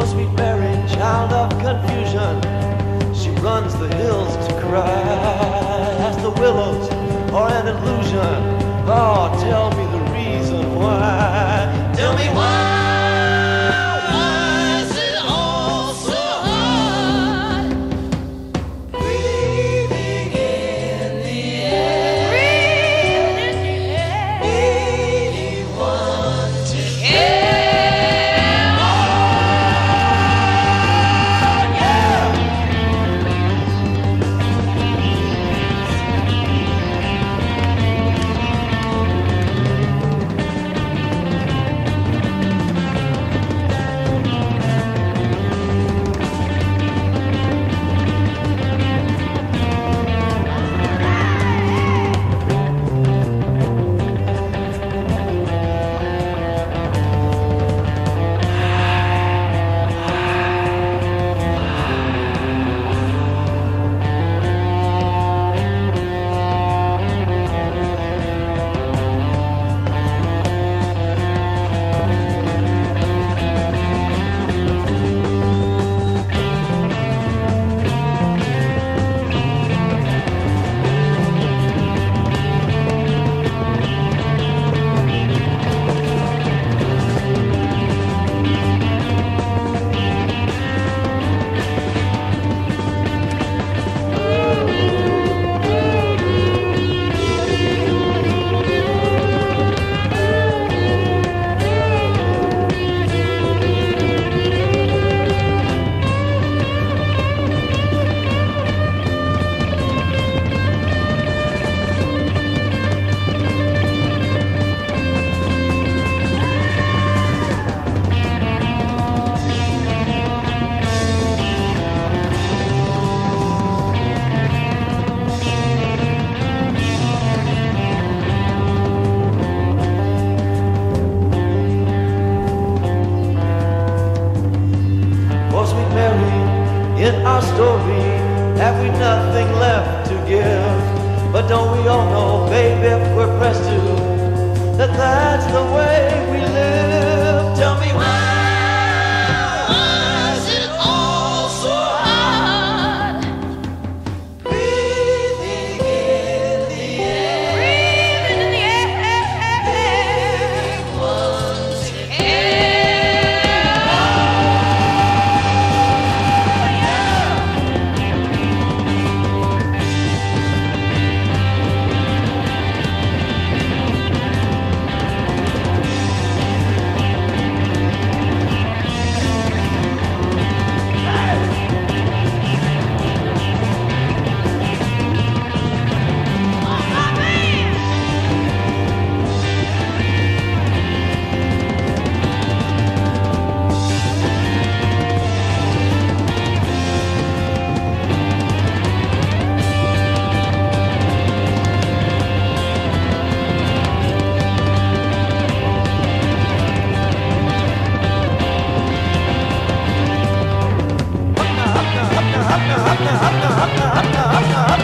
Oh, sweet Mary, child of confusion, she runs the hills to cry. As the willows are an illusion, oh, tell me the reason why. Tell me why. In our story? Have we nothing left to give? But don't we all know, baby, if we're pressed to, that that's the way Hapna, hapna, hapna, hapna, hapna, hapna.